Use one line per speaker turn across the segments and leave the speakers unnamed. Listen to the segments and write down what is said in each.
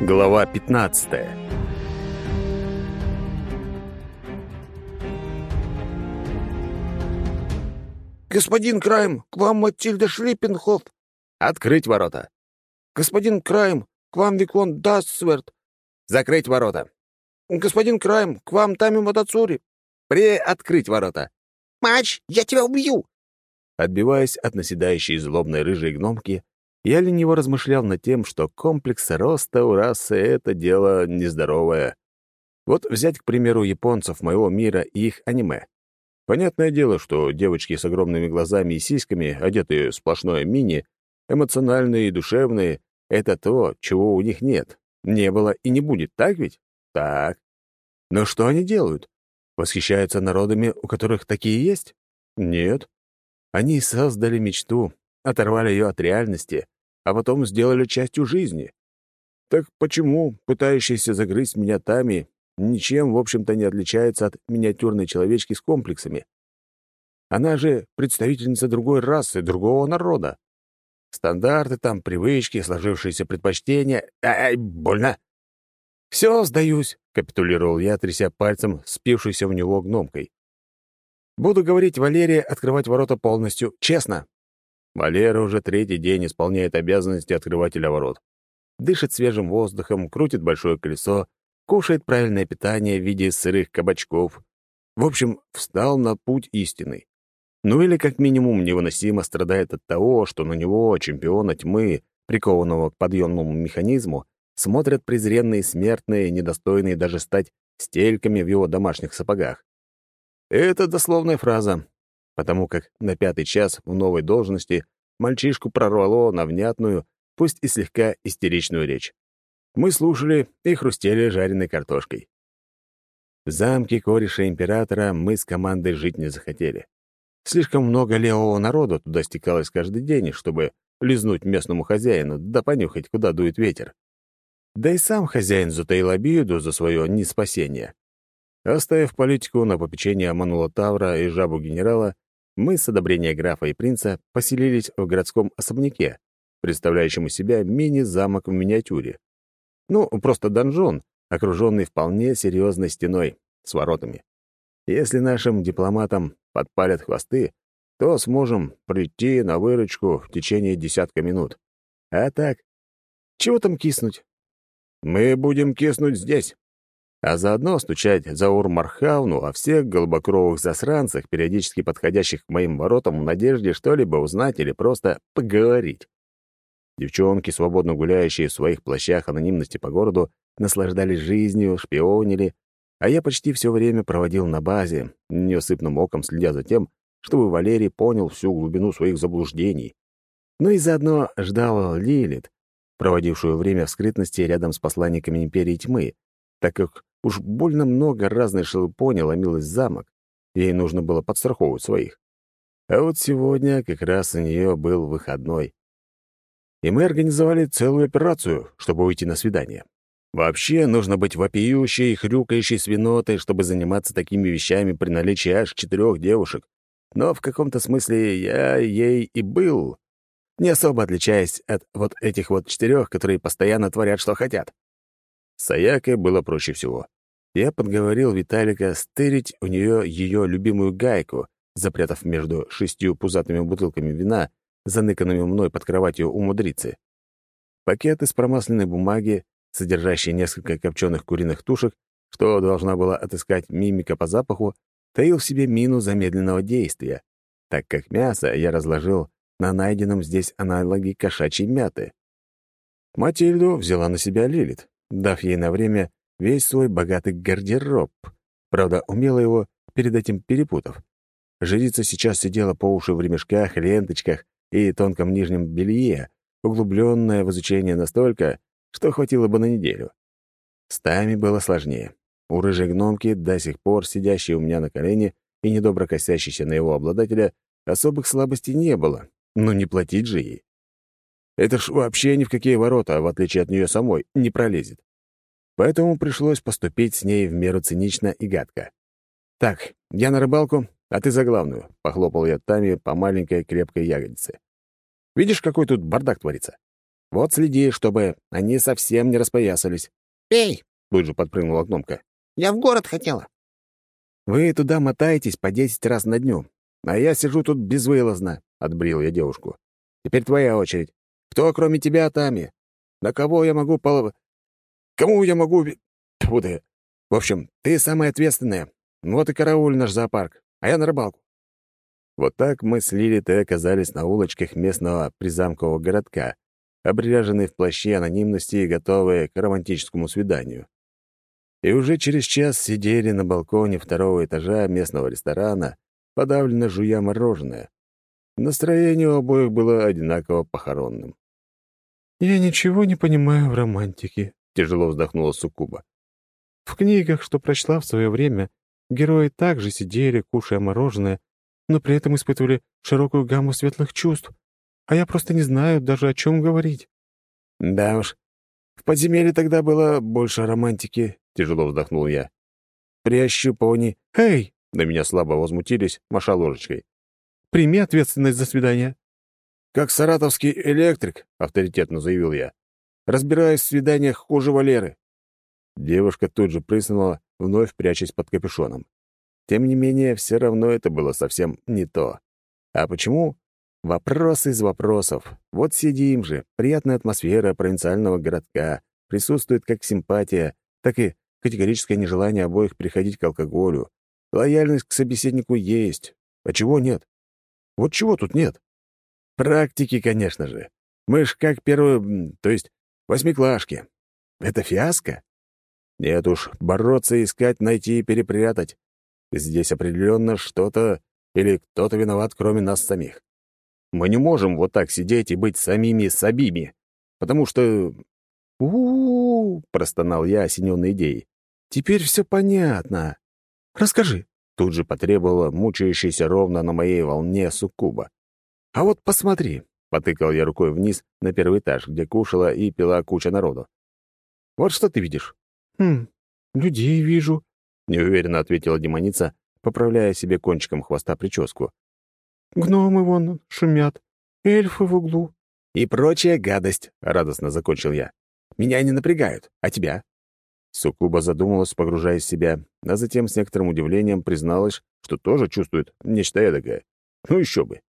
Глава 15
«Господин Крайм, к вам Матильда Шлиппенхоф!»
«Открыть ворота!»
«Господин Крайм, к вам Викон Дастсверт!»
«Закрыть ворота!»
«Господин Крайм, к вам Тами Матацури!»
«Приоткрыть ворота!»
«Мач, я тебя убью!»
Отбиваясь от наседающей злобной рыжей гномки, я лениво размышлял над тем, что комплекс роста у расы — это дело нездоровое. Вот взять, к примеру, японцев моего мира и их аниме. Понятное дело, что девочки с огромными глазами и сиськами, одетые в сплошное мини, эмоциональные и душевные — это то, чего у них нет. Не было и не будет, так ведь? Так. Но что они делают? Восхищаются народами, у которых такие есть? Нет. Они создали мечту, оторвали ее от реальности, а потом сделали частью жизни. Так почему пытающийся загрызть меня Тами ничем, в общем-то, не отличается от миниатюрной человечки с комплексами? Она же представительница другой расы, другого народа. Стандарты там, привычки, сложившиеся предпочтения. Ай, больно. «Все, сдаюсь», — капитулировал я, тряся пальцем, спившейся в него гномкой. «Буду говорить Валерия открывать ворота полностью, честно». Валера уже третий день исполняет обязанности открывателя ворот. Дышит свежим воздухом, крутит большое колесо, кушает правильное питание в виде сырых кабачков. В общем, встал на путь истины. Ну или как минимум невыносимо страдает от того, что на него, чемпиона тьмы, прикованного к подъемному механизму, смотрят презренные смертные, недостойные даже стать стельками в его домашних сапогах. Это дословная фраза, потому как на пятый час в новой должности мальчишку прорвало на внятную, пусть и слегка истеричную речь. Мы слушали и хрустели жареной картошкой. В замке кореша императора мы с командой жить не захотели. Слишком много левого народа туда стекалось каждый день, чтобы лизнуть местному хозяину, да понюхать, куда дует ветер. Да и сам хозяин затаил обиду за свое неспасение. Оставив политику на попечение Манула Тавра и жабу генерала, мы с одобрения графа и принца поселились в городском особняке, представляющем из себя мини-замок в миниатюре. Ну, просто донжон, окруженный вполне серьезной стеной с воротами. Если нашим дипломатам подпалят хвосты, то сможем прийти на выручку в течение десятка минут. А так, чего там киснуть? Мы будем киснуть здесь, а заодно стучать за Урмархауну о всех голубокровых засранцах, периодически подходящих к моим воротам в надежде что-либо узнать или просто поговорить. Девчонки, свободно гуляющие в своих плащах анонимности по городу, наслаждались жизнью, шпионили, а я почти все время проводил на базе, неусыпным оком следя за тем, чтобы Валерий понял всю глубину своих заблуждений. Ну и заодно ждал Лилит, проводившую время в скрытности рядом с посланниками Империи Тьмы, так как Уж больно много разной шелупони ломилось в замок, ей нужно было подстраховывать своих. А вот сегодня как раз у нее был выходной. И мы организовали целую операцию, чтобы уйти на свидание. Вообще, нужно быть вопиющей и хрюкающей свинотой, чтобы заниматься такими вещами при наличии аж четырех девушек. Но в каком-то смысле я ей и был, не особо отличаясь от вот этих вот четырех, которые постоянно творят, что хотят. С Аякой было проще всего. Я подговорил Виталика стырить у нее ее любимую гайку, запрятав между шестью пузатыми бутылками вина, заныканными мной под кроватью у мудрицы. Пакет из промасленной бумаги, содержащий несколько копченых куриных тушек, что должна была отыскать мимика по запаху, таил в себе мину замедленного действия, так как мясо я разложил на найденном здесь аналоге кошачьей мяты. Матильду взяла на себя Лилит, дав ей на время весь свой богатый гардероб. Правда, умела его перед этим перепутав. Жрица сейчас сидела по уши в ремешках, ленточках и тонком нижнем белье, углубленная в изучение настолько, что хватило бы на неделю. С Тами было сложнее. У рыжей гномки, до сих пор сидящей у меня на колене и недобро косящейся на его обладателя, особых слабостей не было, но не платить же ей. Это ж вообще ни в какие ворота, в отличие от нее самой, не пролезет. Поэтому пришлось поступить с ней в меру цинично и гадко. «Так, я на рыбалку, а ты за главную», — похлопал я Тами по маленькой крепкой ягодице. «Видишь, какой тут бардак творится? Вот следи, чтобы они совсем не распоясались».
«Эй!»
— тут же подпрыгнула гномка.
«Я в город хотела».
«Вы туда мотаетесь по десять раз на дню, а я сижу тут безвылазно», — отбрил я девушку. «Теперь твоя очередь. Кто, кроме тебя, Тами? На кого я могу пол... Кому я могу... Тьфу ты. В общем, ты самая ответственная. Вот и карауль наш зоопарк, а я на рыбалку». Вот так мы с Лилит и оказались на улочках местного призамкового городка, обряженные в плащи анонимности и готовые к романтическому свиданию. И уже через час сидели на балконе второго этажа местного ресторана, подавленно жуя мороженое. Настроение у обоих было одинаково похоронным.
«Я ничего не понимаю в романтике», — тяжело вздохнула Сукуба. «В книгах, что прочла в свое время, герои также сидели, кушая мороженое, но при этом испытывали широкую гамму светлых чувств, а я просто не знаю даже, о чем говорить».
«Да уж, в подземелье тогда было больше романтики», — тяжело вздохнул я. «При ощупывании...»
«Эй!»
— на меня слабо возмутились, маша ложечкой.
«Прими ответственность за свидание».
«Как саратовский электрик», — авторитетно заявил я. «Разбираюсь в свиданиях хуже Валеры». Девушка тут же прыснула, вновь прячась под капюшоном. Тем не менее, все равно это было совсем не то. А почему? Вопрос из вопросов. Вот сидим же, приятная атмосфера провинциального городка, присутствует как симпатия, так и категорическое нежелание обоих приходить к алкоголю. Лояльность к собеседнику есть. А чего нет? Вот чего тут нет? Практики, конечно же. Мы ж как первые, то есть восьмиклашки. Это фиаско? Нет уж, бороться, искать, найти и перепрятать. Здесь определенно что-то или кто-то виноват, кроме нас самих. Мы не можем вот так сидеть и быть самими сабими, потому что... у у, -у простонал я, осененной идеей. «Теперь все понятно. Расскажи», — тут же потребовала мучающаяся ровно на моей волне суккуба. «А вот посмотри», — потыкал я рукой вниз на первый этаж, где кушала и пила куча народу. «Вот что ты видишь?»
«Хм, людей вижу»,
неуверенно ответила демоница, поправляя себе кончиком хвоста прическу.
«Гномы вон шумят, эльфы в углу».
«И прочая гадость», — радостно закончил я. «Меня не напрягают, а тебя?» Сукуба задумалась, погружаясь в себя, а затем с некоторым удивлением призналась, что тоже чувствует нечто эдакое. Ну еще бы.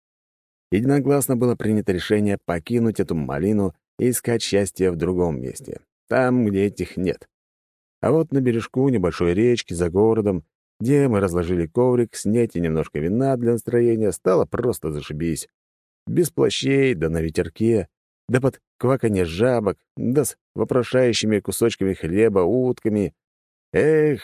Единогласно было принято решение покинуть эту малину и искать счастье в другом месте, там, где этих нет. А вот на бережку небольшой речки за городом, где мы разложили коврик, снять и немножко вина для настроения, стало просто зашибись. Без плащей, да на ветерке, да под кваканье жабок, да с вопрошающими кусочками хлеба, утками. Эх!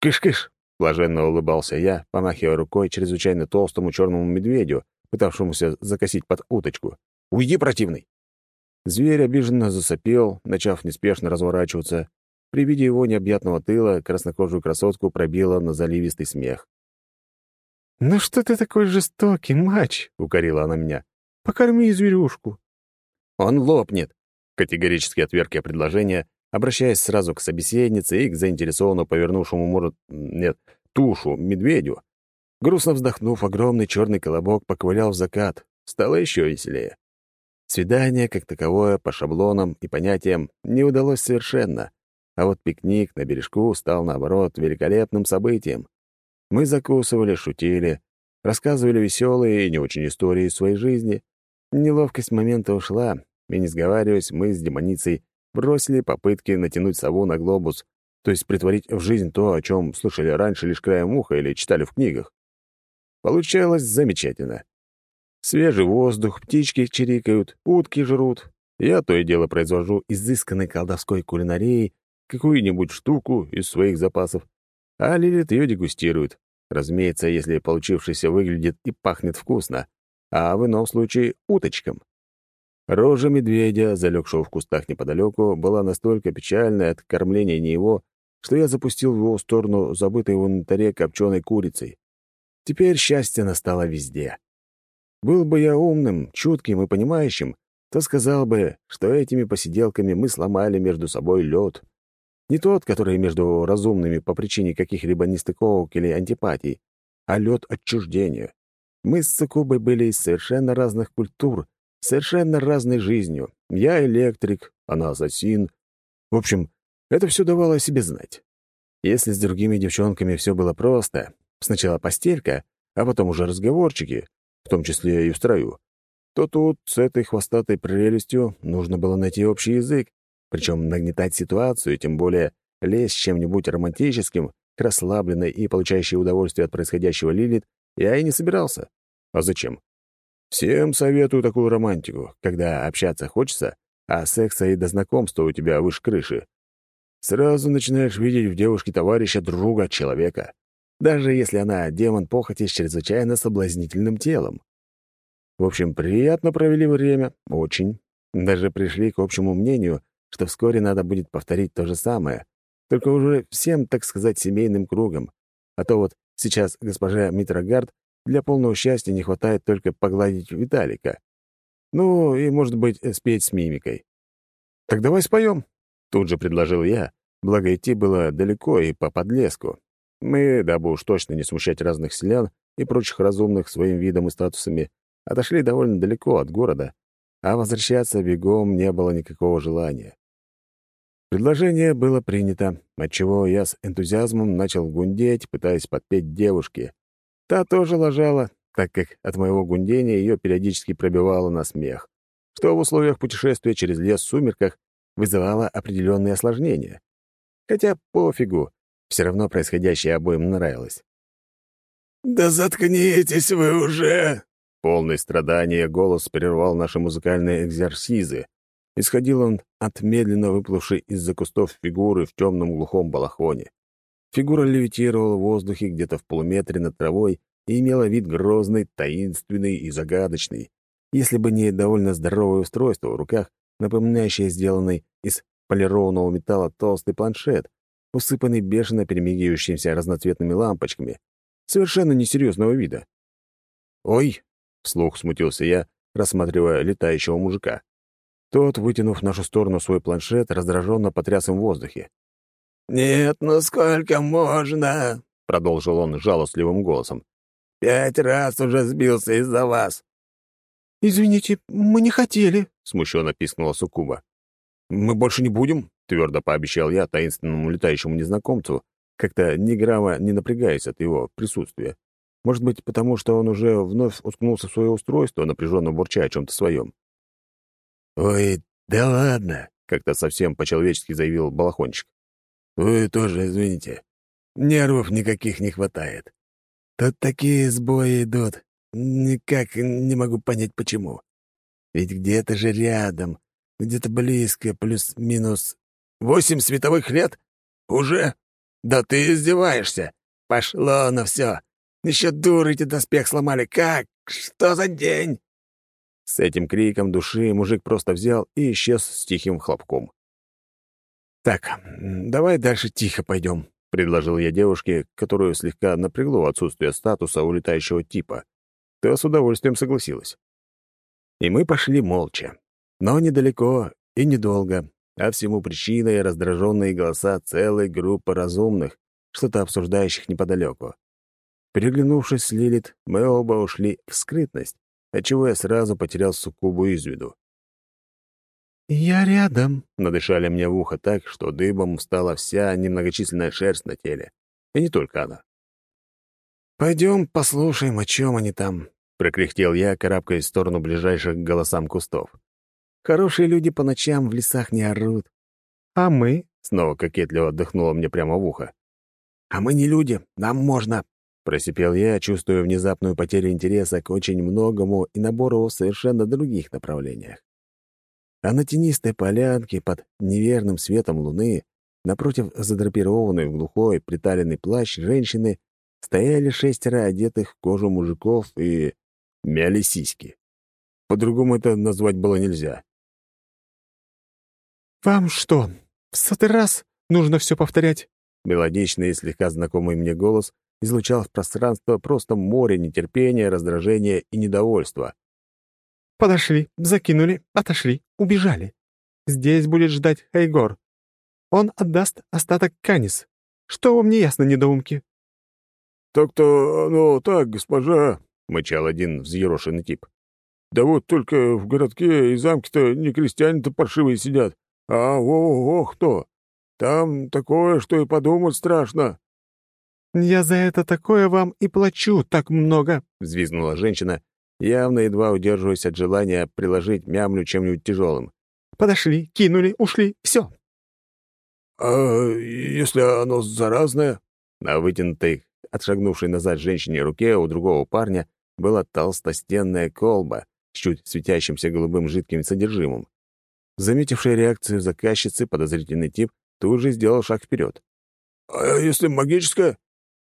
Кыш-кыш! Блаженно улыбался я, помахивая рукой чрезвычайно толстому черному медведю, пытавшемуся закосить под уточку. «Уйди, противный!» Зверь обиженно засопел, начав неспешно разворачиваться. При виде его необъятного тыла краснокожую красотку пробило на заливистый смех.
«Ну что ты такой жестокий, мач?» — укорила она меня. «Покорми зверюшку».
«Он лопнет», — категорически отверг я предложение, обращаясь сразу к собеседнице и к заинтересованно повернувшему морду... нет, тушу, медведю. Грустно вздохнув, огромный черный колобок поковылял в закат. Стало еще веселее. Свидание, как таковое, по шаблонам и понятиям, не удалось совершенно, а вот пикник на бережку стал, наоборот, великолепным событием. Мы закусывали, шутили, рассказывали веселые и не очень истории своей жизни. Неловкость момента ушла, и, не сговариваясь, мы с демоницей бросили попытки натянуть сову на глобус, то есть притворить в жизнь то, о чем слышали раньше лишь краем уха или читали в книгах. Получалось замечательно. Свежий воздух, птички чирикают, утки жрут. Я то и дело произвожу изысканной колдовской кулинарией какую-нибудь штуку из своих запасов, а Лилит ее дегустирует. Разумеется, если получившееся выглядит и пахнет вкусно, а в ином случае — уточком. Рожа медведя, залегшего в кустах неподалеку, была настолько печальной от кормления не его, что я запустил в его сторону забытой в инвентаре копченой курицей. Теперь счастье настало везде. Был бы я умным, чутким и понимающим, то сказал бы, что этими посиделками мы сломали между собой лед. Не тот, который между разумными по причине каких-либо нестыковок или антипатий, а лед отчуждения. Мы с Цикубой были из совершенно разных культур совершенно разной жизнью. Я электрик, она ассасин. В общем, это все давало о себе знать. Если с другими девчонками все было просто, сначала постелька, а потом уже разговорчики, в том числе и в строю, то тут с этой хвостатой прелестью нужно было найти общий язык, причем нагнетать ситуацию, тем более лезть чем-нибудь романтическим, расслабленной и получающей удовольствие от происходящего Лилит, я и не собирался. А зачем? Всем советую такую романтику, когда общаться хочется, а секса и до знакомства у тебя выше крыши. Сразу начинаешь видеть в девушке товарища, друга, человека. Даже если она демон похоти с чрезвычайно соблазнительным телом. В общем, приятно провели время, очень. Даже пришли к общему мнению, что вскоре надо будет повторить то же самое, только уже всем, так сказать, семейным кругом. А то вот сейчас госпожа Митрогард для полного счастья не хватает только погладить Виталика. Ну, и, может быть, спеть с мимикой. «Так давай споем», — тут же предложил я, благо идти было далеко и по подлеску. Мы, дабы уж точно не смущать разных селян и прочих разумных своим видом и статусами, отошли довольно далеко от города, а возвращаться бегом не было никакого желания. Предложение было принято, отчего я с энтузиазмом начал гундеть, пытаясь подпеть девушке. Та тоже ложала, так как от моего гундения ее периодически пробивало на смех, что в условиях путешествия через лес в сумерках вызывало определенные осложнения. Хотя пофигу, все равно происходящее обоим нравилось.
«Да заткнитесь вы уже!»
Полный страдания голос прервал наши музыкальные экзерсизы, Исходил он от медленно выплывшей из-за кустов фигуры в темном глухом балахоне. Фигура левитировала в воздухе где-то в полуметре над травой и имела вид грозный, таинственный и загадочный, если бы не довольно здоровое устройство в руках, напоминающее сделанный из полированного металла толстый планшет, усыпанный бешено перемигивающимися разноцветными лампочками, совершенно несерьезного вида. «Ой!» — вслух смутился я, рассматривая летающего мужика. Тот, вытянув в нашу сторону свой планшет, раздраженно потряс им в воздухе.
«Нет, ну сколько можно?» — продолжил он жалостливым голосом. «Пять раз уже сбился из-за вас».
«Извините, мы не хотели», —
смущенно пискнула Сукуба. «Мы больше не будем», — твердо пообещал я таинственному летающему незнакомцу, как-то ни грамма не напрягаясь от его присутствия. Может быть, потому что он уже вновь уткнулся в свое устройство, напряженно бурча о чем-то своем.
«Ой, да ладно», —
как-то совсем по-человечески заявил Балахончик.
«Вы тоже извините. Нервов никаких не хватает. Тут такие сбои идут. Никак не могу понять, почему. Ведь где-то же рядом, где-то близко, плюс-минус... Восемь световых лет? Уже? Да ты издеваешься. Пошло на все. Еще дуры эти доспех сломали. Как? Что за день?
С этим криком души мужик просто взял и исчез с тихим хлопком. «Так, давай дальше тихо пойдем», — предложил я девушке, которую слегка напрягло отсутствие статуса улетающего типа. Та с удовольствием согласилась. И мы пошли молча. Но недалеко и недолго, а всему причиной раздраженные голоса целой группы разумных, что-то обсуждающих неподалеку. Переглянувшись с Лилит, мы оба ушли в скрытность, отчего я сразу потерял суккубу из виду.
«Я рядом», —
надышали мне в ухо так, что дыбом стала вся немногочисленная шерсть на теле. И не только она.
«Пойдем послушаем, о чем они там», —
прокряхтел я, карабкаясь в сторону ближайших к голосам кустов. «Хорошие люди по ночам в лесах не орут».
«А мы?»
— снова кокетливо отдохнула мне прямо в ухо.
«А мы не люди, нам можно»,
Просипел я, чувствуя внезапную потерю интереса к очень многому и набору в совершенно других направлениях. А на тенистой полянке под неверным светом луны, напротив задрапированной в глухой приталенный плащ женщины, стояли шестеро одетых в кожу мужиков и мяли сиськи. По-другому это назвать было нельзя.
«Вам что, в сотый раз нужно все повторять?»
Мелодичный и слегка знакомый мне голос излучал в пространство просто море нетерпения, раздражения и недовольства.
«Подошли, закинули, отошли, убежали. Здесь будет ждать Хайгор. Он отдаст остаток Канис. Что вам не ясно, недоумки?»
«Так-то, ну, так, госпожа», — мычал один взъерошенный тип.
Да вот только в городке и замке-то не крестьяне-то паршивые сидят, а ого-го кто. Там такое, что и подумать страшно».
«Я за это такое вам и плачу так много», —
взвизгнула женщина, явно едва удерживаясь от желания приложить мямлю чем-нибудь тяжелым.
«Подошли, кинули, ушли, все».
«А если оно заразное?»
На вытянутой, отшагнувшей назад женщине руке у другого парня была толстостенная колба с чуть светящимся голубым жидким содержимым. Заметивший реакцию заказчицы, подозрительный тип тут же сделал шаг вперед.
«А если магическое?»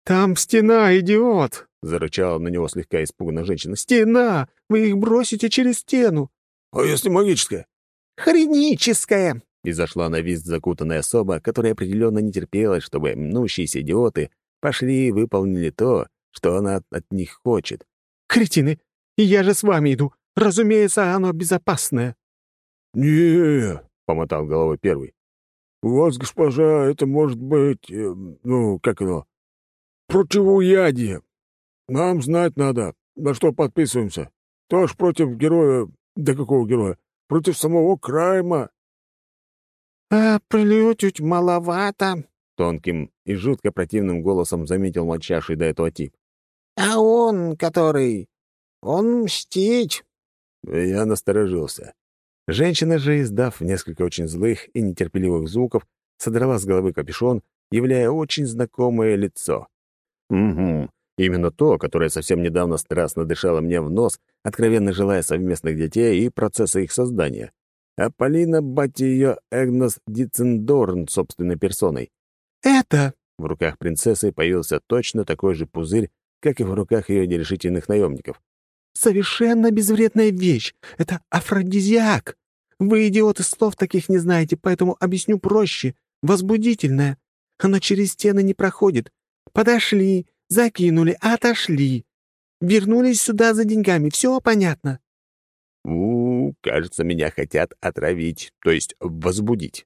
«Там стена, идиот!»
— зарычала на него слегка испуганная женщина.
«Стена! Вы их бросите через стену!»
«А если магическое?»
«Хроническое!»
— и зашла на визг закутанная особа, которая определенно не терпелась, чтобы мнущиеся идиоты пошли и выполнили то, что она от них хочет.
«Кретины! Я же с вами иду! Разумеется, оно безопасное!»
не помотал головой первый. «У вас, госпожа, это может быть... Э, ну, как оно? Противоядие. Нам знать надо, на что подписываемся. Тоже против героя... Да какого героя? Против самого Крайма.
«А плютють маловато», —
тонким и жутко противным голосом заметил молчавший до этого тип.
«А он, который... он мстить».
Я насторожился. Женщина же, издав несколько очень злых и нетерпеливых звуков, содрала с головы капюшон, являя очень знакомое лицо. Угу, именно то, которое совсем недавно страстно дышало мне в нос, откровенно желая совместных детей и процесса их создания. А Полина, батя ее, Эгнос Дицендорн собственной персоной.
«Это...»
— в руках принцессы появился точно такой же пузырь, как и в руках ее нерешительных наемников.
«Совершенно безвредная вещь. Это афродизиак. Вы, идиоты, слов таких не знаете, поэтому объясню проще. Возбудительное. Оно через стены не проходит. Подошли, закинули, отошли. Вернулись сюда за деньгами. Все понятно?»
У, кажется, меня хотят отравить, то есть возбудить.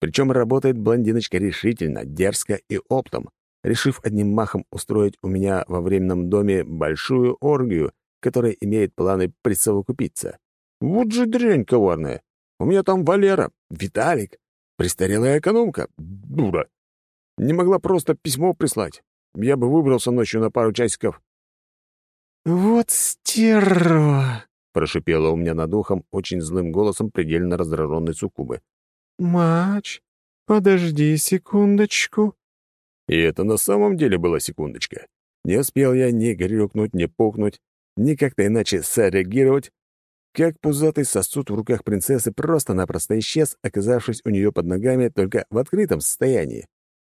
Причем работает блондиночка решительно, дерзко и оптом, решив одним махом устроить у меня во временном доме большую оргию, которая имеет планы присовокупиться. Вот же дрянь коварная. У меня там Валера, Виталик, престарелая экономка, дура. Не могла просто письмо прислать. Я бы выбрался ночью на пару часиков.
«Вот стерва!»
— прошипела у меня над ухом очень злым голосом предельно раздраженной суккубы.
«Мач, подожди секундочку».
И это на самом деле была секундочка. Не успел я ни грюкнуть, ни пухнуть, ни как-то иначе среагировать, как пузатый сосуд в руках принцессы просто-напросто исчез, оказавшись у нее под ногами только в открытом состоянии.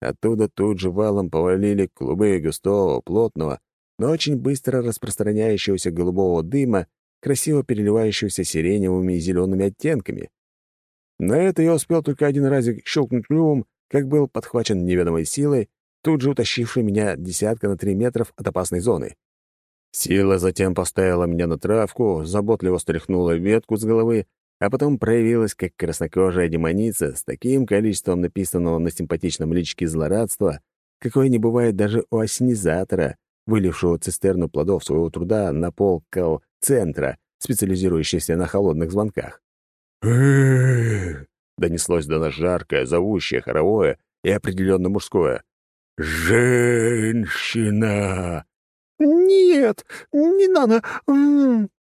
Оттуда тут же валом повалили клубы густого, плотного, но очень быстро распространяющегося голубого дыма, красиво переливающегося сиреневыми и зелеными оттенками. На это я успел только один разик щелкнуть клювом, как был подхвачен неведомой силой, тут же утащившей меня десятка на три метров от опасной зоны. Сила затем поставила меня на травку, заботливо стряхнула ветку с головы, а потом проявилась как краснокожая демоница с таким количеством написанного на симпатичном личике злорадства, какое не бывает даже у осенизатора, вылившего цистерну плодов своего труда на пол кал-центра, специализирующегося на холодных звонках. Донеслось до нас жаркое, зовущее, хоровое и определенно мужское. «Женщина!»
«Нет, не надо!»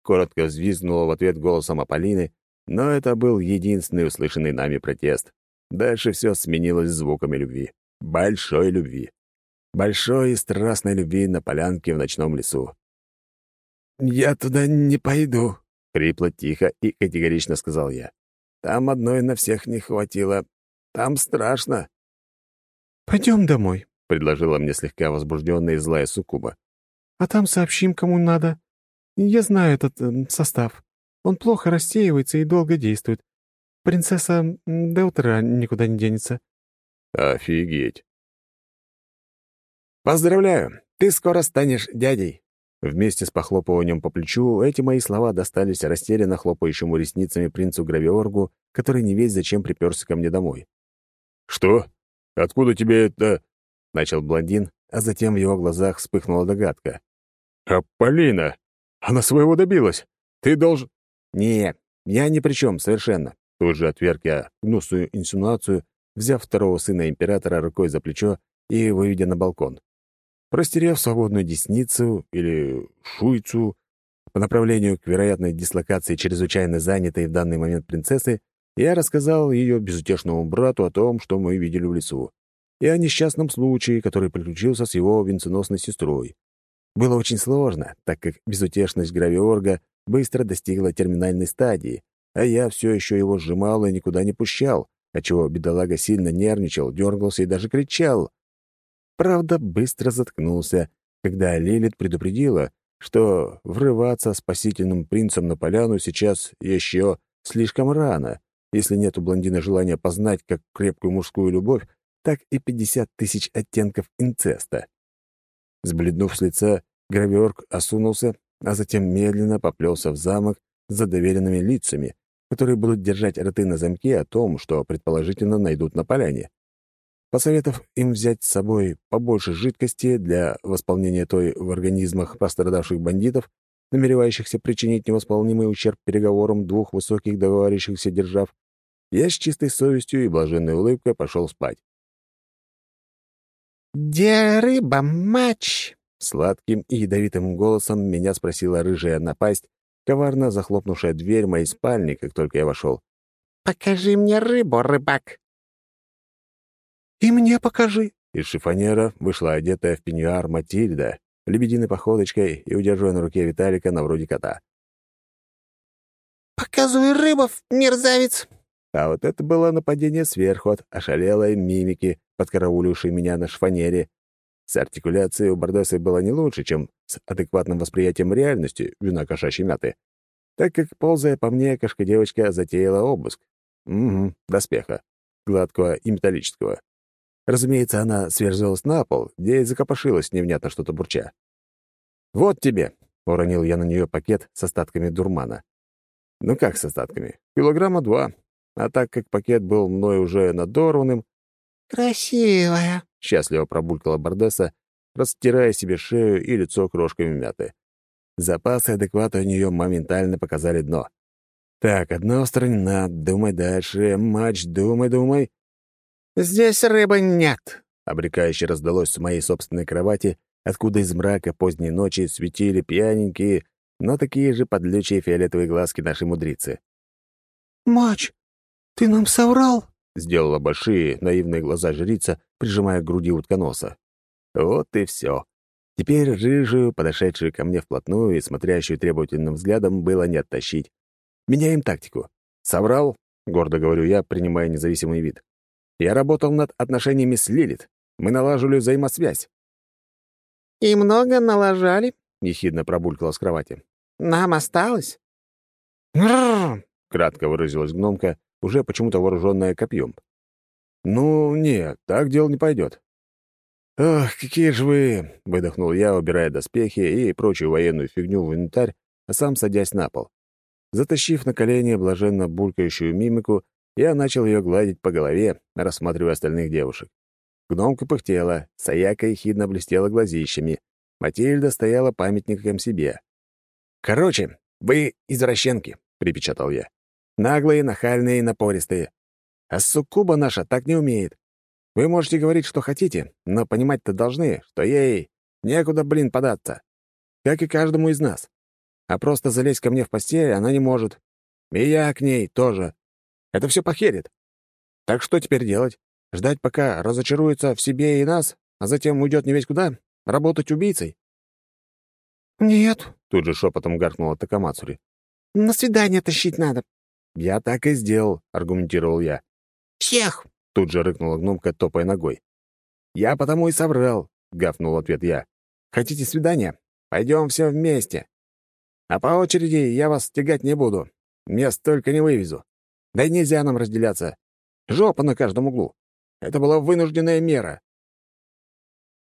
Коротко взвизгнула в ответ голосом Аполлины, но это был единственный услышанный нами протест. Дальше все сменилось звуками любви. Большой любви большой и страстной любви на полянке в ночном лесу.
«Я туда не пойду», —
хрипло, тихо и категорично сказал я. «Там одной на всех не хватило. Там страшно».
«Пойдем домой», —
предложила мне слегка возбужденная и злая суккуба.
«А там сообщим, кому надо. Я знаю этот э, состав. Он плохо рассеивается и долго действует. Принцесса до утра никуда не денется».
«Офигеть! «Поздравляю, ты скоро станешь дядей». Вместе с похлопыванием по плечу эти мои слова достались растерянно хлопающему ресницами принцу Гравиоргу, который не весь зачем приперся ко мне домой. «Что? Откуда тебе это...» — начал блондин, а затем в его глазах вспыхнула догадка. «А Полина? Она своего добилась. Ты должен...» «Не, я ни при чем, совершенно». Тут же отверг я гнусную инсинуацию, взяв второго сына императора рукой за плечо и выведя на балкон. Простерев свободную десницу или шуйцу по направлению к вероятной дислокации чрезвычайно занятой в данный момент принцессы, я рассказал ее безутешному брату о том, что мы видели в лесу, и о несчастном случае, который приключился с его венценосной сестрой. Было очень сложно, так как безутешность гравиорга быстро достигла терминальной стадии, а я все еще его сжимал и никуда не пущал, отчего бедолага сильно нервничал, дергался и даже кричал. Правда, быстро заткнулся, когда Лилит предупредила, что врываться спасительным принцем на поляну сейчас еще слишком рано, если нет у блондина желания познать как крепкую мужскую любовь, так и 50 тысяч оттенков инцеста. Сбледнув с лица, гравиорг осунулся, а затем медленно поплелся в замок за доверенными лицами, которые будут держать рты на замке о том, что предположительно найдут на поляне. Посоветовав им взять с собой побольше жидкости для восполнения той в организмах пострадавших бандитов, намеревающихся причинить невосполнимый ущерб переговорам двух высоких договорившихся держав, я с чистой совестью и блаженной улыбкой пошел спать.
«Где рыба, матч?»
Сладким и ядовитым голосом меня спросила рыжая напасть, коварно захлопнувшая дверь моей спальни, как только я вошел.
«Покажи мне рыбу, рыбак!»
«И мне покажи!»
Из шифонера вышла одетая в пеньюар Матильда, лебединой походочкой и удерживая на руке Виталика на вроде кота.
«Показывай рыбу, мерзавец!»
А вот это было нападение сверху от ошалелой мимики, подкараулившей меня на шфанере. С артикуляцией у Бардесы было не лучше, чем с адекватным восприятием реальности вина кошачьей мяты, так как, ползая по мне, кошка-девочка затеяла обыск. Угу, доспеха. Гладкого и металлического. Разумеется, она сверзилась на пол, где и закопошилась, невнятно что-то бурча. «Вот тебе!» — уронил я на нее пакет с остатками дурмана. «Ну как с остатками? Килограмма два, а так как пакет был мной уже надорванным...
«Красивая!»
— счастливо пробулькала Бардеса, растирая себе шею и лицо крошками мяты. Запасы адеквата у нее моментально показали дно. «Так, одна устранена. Думай дальше. Матч, думай, думай».
«Здесь рыбы нет!»
— обрекающе раздалось с моей собственной кровати, откуда из мрака поздней ночи светили пьяненькие, но такие же подлючие фиолетовые глазки нашей мудрицы.
«Мач, «Ты нам соврал?»
— сделала большие наивные глаза жрица, прижимая к груди утконоса. Вот и все. Теперь рыжую, подошедшую ко мне вплотную и смотрящую требовательным взглядом, было не оттащить. Меняем тактику. «Соврал?» — гордо говорю я, принимая независимый вид. «Я работал над отношениями с Лилит. Мы налаживали взаимосвязь».
«И много налажали?»
— ехидно пробулькала с кровати.
«Нам осталось?»
«Грррр!» — кратко выразилась гномка, уже почему-то вооруженная копьем. «Ну, нет, так дело не пойдет». «Ох, какие же вы!» — выдохнул я, убирая доспехи и прочую военную фигню в инвентарь, а сам садясь на пол. Затащив на колени блаженно булькающую мимику, я начал ее гладить по голове, рассматривая остальных девушек. Гномка пыхтела, Саяка ехидно блестела глазищами, Матильда стояла памятником себе. «Короче, вы извращенки», — припечатал я. Наглые, нахальные напористые. А суккуба наша так не умеет. Вы можете говорить, что хотите, но понимать-то должны, что ей некуда, блин, податься. Как и каждому из нас. А просто залезть ко мне в постель она не может. И я к ней тоже. Это все похерит. Так что теперь делать? Ждать, пока разочаруется в себе и нас, а затем уйдет не весь куда? Работать убийцей?
«Нет», —
тут же шепотом гаркнула Такамацури.
«На свидание тащить надо.
«Я так и сделал», — аргументировал я.
«Всех!»
— тут же рыкнула гномка, топая ногой. «Я потому и соврал», — гафнул в ответ я. «Хотите свидания? Пойдем все вместе. А по очереди я вас тягать не буду. Мест только не вывезу. Да и нельзя нам разделяться. Жопа на каждом углу. Это была вынужденная мера».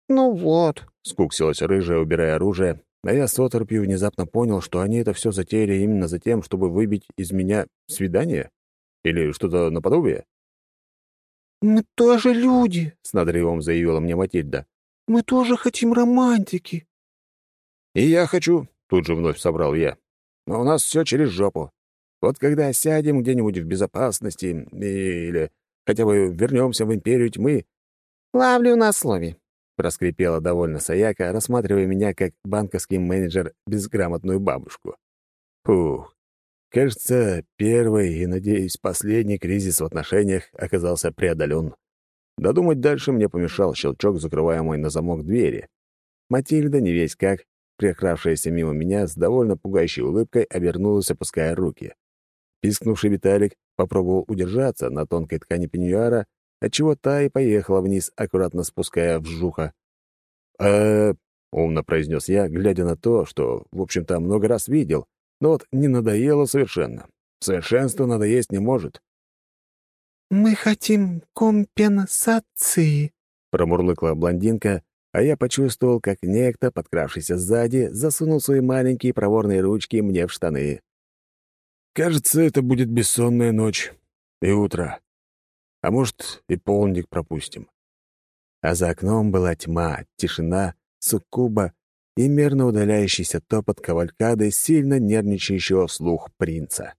«Ну вот», —
скуксилась рыжая, убирая оружие, а я с оторпью внезапно понял, что они это все затеяли именно за тем, чтобы выбить из меня свидание? Или что-то наподобие?
«Мы тоже люди», —
с надрывом заявила мне Матильда.
«Мы тоже хотим романтики».
«И я хочу», — тут же вновь собрал я. но у нас все через жопу. Вот когда сядем где-нибудь в безопасности или хотя бы вернемся в империю тьмы...»
«Ловлю на слове», —
проскрипела довольно Саяка, рассматривая меня как банковский менеджер безграмотную бабушку. Фух. Кажется, первый и, надеюсь, последний кризис в отношениях оказался преодолен. Додумать дальше мне помешал щелчок закрываемой на замок двери. Матильда, не весь как, прикравшаяся мимо меня, с довольно пугающей улыбкой обернулась, опуская руки. Пискнувший Виталик попробовал удержаться на тонкой ткани пеньюара, отчего та и поехала вниз, аккуратно спуская вжуха. э умно произнес я, глядя на то, что, в общем-то, много раз видел, но вот не надоело совершенно. Совершенство надоесть не может.
«Мы хотим компенсации», —
промурлыкла блондинка, а я почувствовал, как некто, подкравшийся сзади, засунул свои маленькие проворные ручки мне в штаны. «Кажется, это будет бессонная ночь и утро. А может, и полник пропустим». А за окном была тьма, тишина, суккуба и мерно удаляющийся топот кавалькады сильно нервничающего вслух принца.